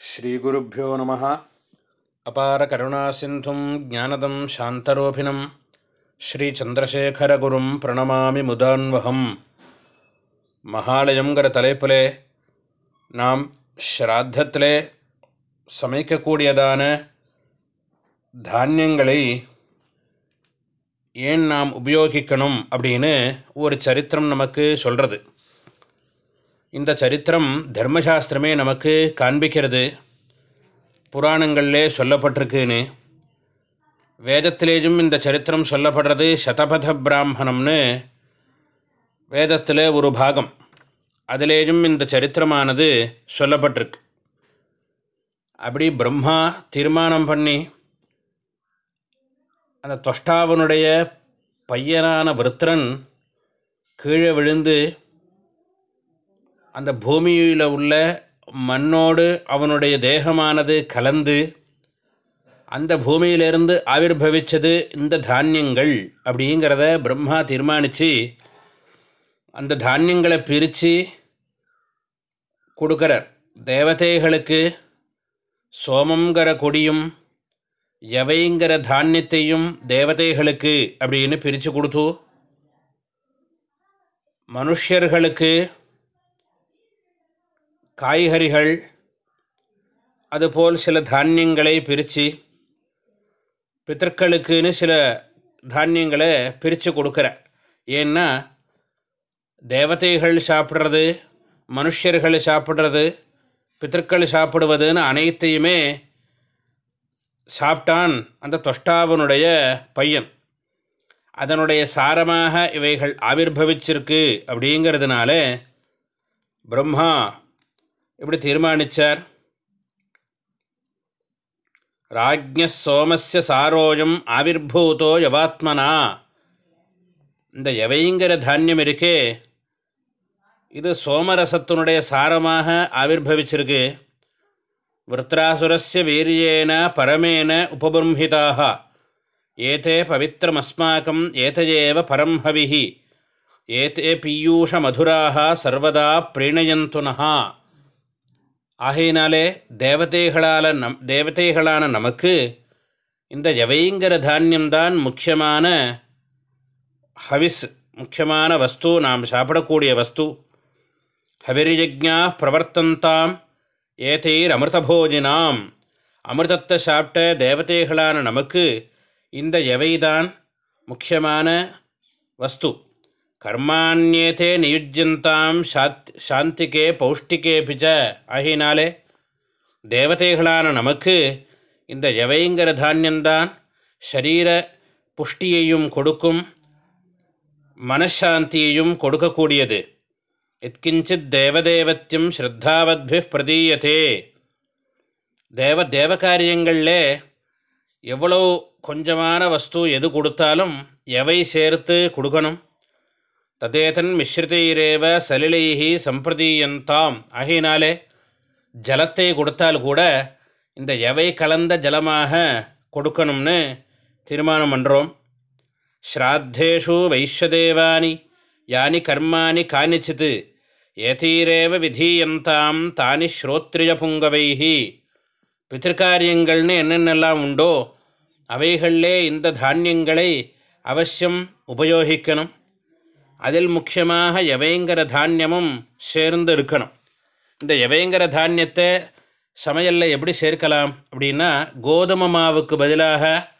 ஸ்ரீகுருப்போ நம. அபார கருணாசிந்தும் ஜானதம் சாந்தரூபிணம். ஸ்ரீச்சந்திரசேகரகுரும் பிரணமாமி முதான்வகம். மகாலயங்கிற தலைப்பிலே நாம் ஸ்ராத்தத்திலே சமைக்கக்கூடியதான தானியங்களை ஏன் நாம் உபயோகிக்கணும் அப்படின்னு ஒரு சரித்திரம் நமக்கு சொல்கிறது இந்த சரித்திரம் தர்மசாஸ்திரமே நமக்கு காண்பிக்கிறது. புராணங்களிலே சொல்லப்பட்டிருக்குன்னு. வேதத்திலேயும் இந்த சரித்திரம் சொல்லப்படுறது சதபத பிராமணம்னு வேதத்தில் ஒரு பாகம். அதிலேயும் இந்த சரித்திரமானது சொல்லப்பட்டிருக்கு. அப்படி பிரம்மா தீர்மானம் பண்ணி அந்த தொஷ்டாவனுடைய பையனான விருத்திரன் கீழே விழுந்து அந்த பூமியில் உள்ள மண்ணோடு அவனுடைய தேகமானது கலந்து அந்த பூமியிலிருந்து ஆவிர்வவிச்சது இந்த தானியங்கள் அப்படிங்கிறத பிரம்மா தீர்மானித்து அந்த தானியங்களை பிரித்து கொடுக்குறார். தேவதைகளுக்கு சோமங்கிற கொடியும் எவைங்கிற தானியத்தையும் தேவதைகளுக்கு அப்படின்னு பிரித்து கொடுத்து மனுஷர்களுக்கு காய்கறிகள் அதுபோல் சில தானியங்களை பிரித்து பித்தர்களுக்குன்னு சில தானியங்களை பிரித்து கொடுக்குற. ஏன்னா தேவதைகள் சாப்பிட்றது மனுஷர்கள் சாப்பிட்றது பித்தர்கள் சாப்பிடுவதுன்னு அனைத்தையுமே சாப்பிட்டான் அந்த தொஷ்டாவனுடைய பையன். அதனுடைய சாரமாக இவைகள் ஆவிர்வவிச்சிருக்கு அப்படிங்கிறதுனால பிரம்மா எப்படி தீர்மானித்தார் ராஜ்ய சோமஸ்ய சாரோயம் ஆவிர்பூதோ யவாத்மனா. இந்த எவைங்கிற தானியம் இருக்கே? இது சோமரசத்தினுடைய சாரமாக ஆவிர்வவிச்சிருக்கு விருத்ராசுரஸ்ய வீரியேன பரமேன உபபிரம்ஹிதாக ஏதே பவித்திரமஸ்மாக்கம் ஏதையேவ பரம்ஹவிஹி ஏதே பீயூஷ மதுராக சர்வதா பிரீணயந்துனஹா ஆகையினாலே தேவதைகளால் நம் தேவதைகளான நமக்கு இந்த எவைங்கிற தானியம்தான் முக்கியமான ஹவிஸ் முக்கியமான வஸ்து. நாம் சாப்பிடக்கூடிய வஸ்து. ஹவிர்யஜா பிரவர்த்தந்தாம் ஏதைர் அமிர்தபோஜினாம். அமிர்தத்தை சாப்பிட்ட தேவதைகளான நமக்கு இந்த எவைதான் முக்கியமான வஸ்து. கர்மானியத்தே நியுஜ்யந்தாம் சாத் சாந்திக்கே பௌஷ்டிக்கே பிச்ச ஆகினாலே தேவதைகளான நமக்கு இந்த எவைங்கிற தானியந்தான் ஷரீர புஷ்டியையும் கொடுக்கும் மனசாந்தியையும் கொடுக்கக்கூடியது. எத்கிஞ்சித் தேவதேவத்தியம் ஸ்ரத்தாவத்பி பிரதீயத்தே தேவ தேவகாரியங்களில் எவ்வளோ கொஞ்சமான வஸ்து எது கொடுத்தாலும் எவை சேர்த்து கொடுக்கணும்? ததேதன் மிஸ்ரிதைரேவ சலிலைஹி சம்பிரதீயந்தாம். ஆகையினாலே ஜலத்தை கொடுத்தால் கூட இந்த எவை கலந்த ஜலமாக கொடுக்கணும்னு தீர்மானம் பண்ணுறோம் ஸ்ராத்தேஷு வைஷ்யதேவானி யானி கர்மாணி காணிச்சித்து ஏதீரேவ விதீயந்தாம் தானி ஸ்ரோத்ரிய புங்கவைஹி. பித்திருக்காரியங்கள்னு என்னென்னலாம் உண்டோ அவைகளிலே இந்த தானியங்களை அவசியம் உபயோகிக்கணும். அதில் முக்கியமாக எவைங்கிற தானியமும் சேர்ந்து இருக்கணும் இந்த எவைங்கிற தானியத்தை சமையலில் எப்படி சேர்க்கலாம் அப்படின்னா கோதுமை மாவுக்கு பதிலாக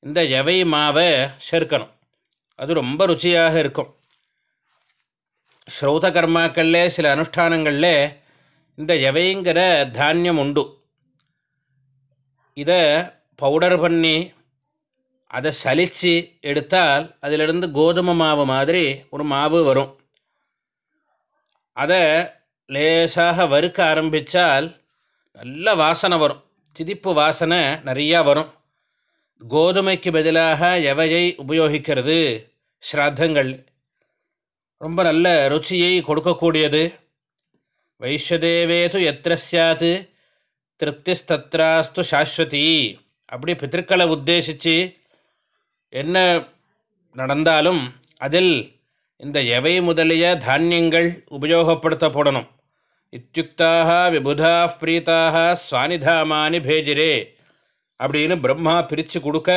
இந்த எவை மாவை சேர்க்கணும். அது ரொம்ப ருச்சியாக இருக்கும். ஸ்ரௌத கர்மாக்களில் சில அனுஷ்டானங்களில் இந்த எவைங்கிற தானியம் உண்டு. இதை பவுடர் பண்ணி அதை சலித்து எடுத்தால் அதிலிருந்து கோதுமை மாவு மாதிரி ஒரு மாவு வரும். அதை லேசாக வறுக்க ஆரம்பித்தால் நல்ல வாசனை வரும். திதிப்பு வாசனை நிறையா வரும். கோதுமைக்கு பதிலாக எவையை உபயோகிக்கிறது? ஸ்ராத்தங்கள். ரொம்ப நல்ல ருச்சியை கொடுக்கக்கூடியது. வைஷ்யதேவேது எத்திர சாத்து திருப்திஸ்தத்ராஸ்து சாஸ்வதி. அப்படி பித்திருக்களை உத்தேசித்து என்ன நடந்தாலும் அதில் இந்த எவை முதலிய தானியங்கள் உபயோகப்படுத்தப்படணும். இத்தியுக்தாக விபுதா பிரீதாக சுவானிதாமானி பேஜிரே அப்படின்னு பிரம்மா பிரித்து கொடுக்க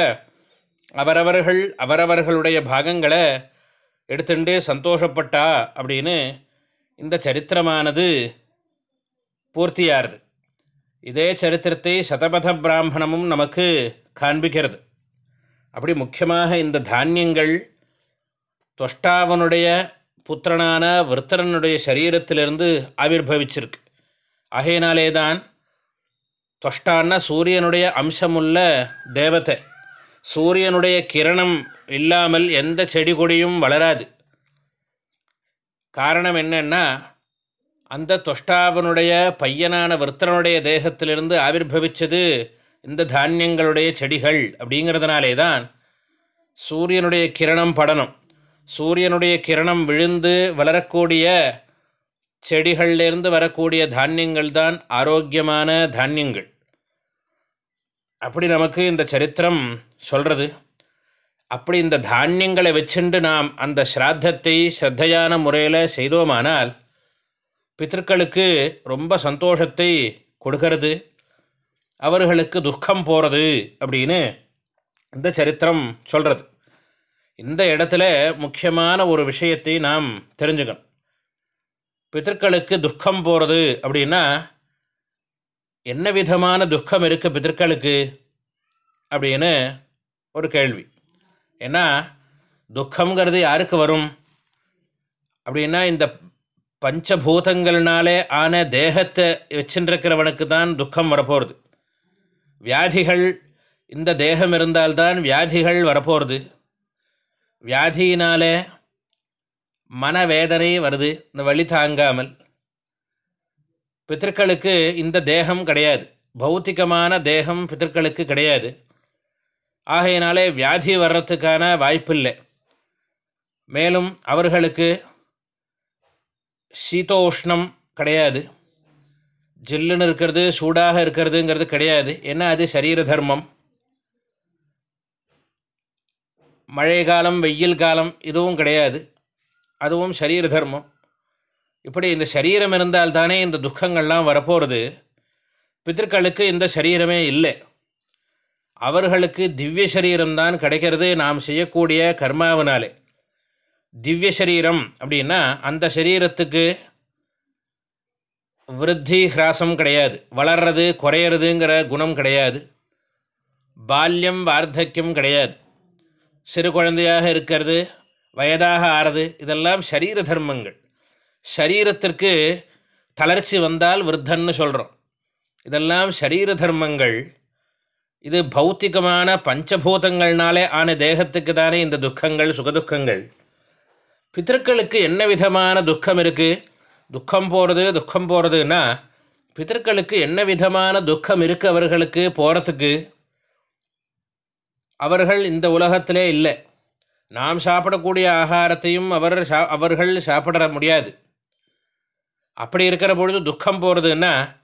அவரவர்கள் அவரவர்களுடைய பாகங்களை எடுத்துட்டு சந்தோஷப்பட்டா அப்படின்னு இந்த சரித்திரமானது பூர்த்தியாகிறது. இதே சரித்திரத்தை சதபத பிராமணமும் நமக்கு காண்பிக்கிறது. அப்படி முக்கியமாக இந்த தானியங்கள் தொஷ்டாவனுடைய புத்திரனான விருத்தரனுடைய சரீரத்திலிருந்து ஆவிர்வவிச்சிருக்கு ஆகையினாலே தான் தொஷ்டான்னா சூரியனுடைய அம்சமுள்ள தேவதை. சூரியனுடைய கிரணம் இல்லாமல் எந்த செடி கொடியும் வளராது. காரணம் என்னென்னா அந்த தொஷ்டாவனுடைய பையனான விருத்தனுடைய தேகத்திலிருந்து ஆவிர்வவிச்சது இந்த தானியங்களுடைய செடிகள் அப்படிங்கிறதுனாலே தான் சூரியனுடைய கிரணம் படணும். சூரியனுடைய கிரணம் விழுந்து வளரக்கூடிய செடிகள்லேருந்து வரக்கூடிய தானியங்கள் தான் ஆரோக்கியமான தானியங்கள். அப்படி நமக்கு இந்த சரித்திரம் சொல்கிறது அப்படி இந்த தானியங்களை வச்சுண்டு நாம் அந்த ஸ்ராத்தத்தை ஸ்ரத்தையான முறையில் செய்தோமானால் பித்தர்களுக்கு ரொம்ப சந்தோஷத்தை கொடுக்கறது. அவர்களுக்கு துக்கம் போகிறது அப்படின்னு இந்த சரித்திரம் சொல்கிறது இந்த இடத்துல முக்கியமான ஒரு விஷயத்தை நாம் தெரிஞ்சுக்கணும். பித்தர்களுக்கு துக்கம் போகிறது அப்படின்னா என்ன விதமான துக்கம் இருக்குது பித்தர்களுக்கு அப்படின்னு ஒரு கேள்வி. ஏன்னா துக்கங்கிறது யாருக்கு வரும்? அப்படின்னா இந்த பஞ்சபூதங்கள்னாலே ஆன தேகத்தை வச்சுருக்கிறவனுக்கு தான் துக்கம் வரப்போகிறது வியாதிகள் இந்த தேகம் இருந்தால்தான் வியாதிகள் வரப்போகிறது வியாதியினாலே மனவேதனை வருது இந்த வழி தாங்காமல். பித்திருக்களுக்கு இந்த தேகம் கிடையாது. பௌத்திகமான தேகம் பித்திருக்களுக்கு கிடையாது. ஆகையினாலே வியாதி வர்றதுக்கான வாய்ப்பில்லை. மேலும் அவர்களுக்கு சீதோஷ்ணம் கிடையாது. ஜில்லுன்னு இருக்கிறது சூடாக இருக்கிறதுங்கிறது கிடையாது. ஏன்னா அது? சரீர தர்மம். மழை காலம் வெயில் காலம் இதுவும் கிடையாது. அதுவும் சரீர தர்மம். இப்படி இந்த சரீரம் இருந்தால் தானே இந்த துக்கங்கள்லாம் வரப்போகிறது பித்தர்களுக்கு இந்த சரீரமே இல்லை. அவர்களுக்கு திவ்ய சரீரம்தான் கிடைக்கிறது. நாம் செய்யக்கூடிய கர்மாவினாலே. திவ்ய சரீரம் அப்படின்னா அந்த சரீரத்துக்கு விருத்தி ஹிராசம் கிடையாது. வளர்றது குறையிறதுங்கிற குணம் கிடையாது. பால்யம் வார்த்தக்கியம் கிடையாது. சிறு குழந்தையாக இருக்கிறது வயதாக ஆறது இதெல்லாம் சரீர தர்மங்கள். சரீரத்திற்கு தளர்ச்சி வந்தால் விருத்தன்னு சொல்கிறோம் இதெல்லாம் சரீர தர்மங்கள். இது பௌத்திகமான பஞ்சபூதங்கள்னாலே ஆன தேகத்துக்கு தானே இந்த துக்கங்கள் சுகதுக்கங்கள். பித்தர்களுக்கு என்ன விதமான துக்கம் இருக்குது துக்கம் போகிறது துக்கம் போகிறதுன்னா பித்தர்களுக்கு என்ன விதமான துக்கம் இருக்குது அவர்களுக்கு போகிறதுக்கு அவர்கள் இந்த உலகத்திலே இல்லை. நாம் சாப்பிடக்கூடிய ஆகாரத்தையும் அவர் சா அவர்கள் சாப்பிட முடியாது. அப்படி இருக்கிற பொழுது துக்கம் போகிறதுன்னா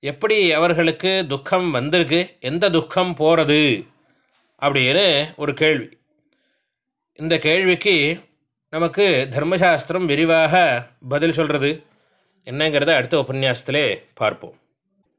எப்படி அவர்களுக்கு துக்கம் வந்திருக்கு? எந்த துக்கம் போகிறது அப்படின்னு ஒரு கேள்வி. இந்த கேள்விக்கு நமக்கு தர்மசாஸ்திரம் விரிவாக பதில் சொல்கிறது என்னங்கிறத அடுத்த உபன்யாசத்திலே பார்ப்போம்.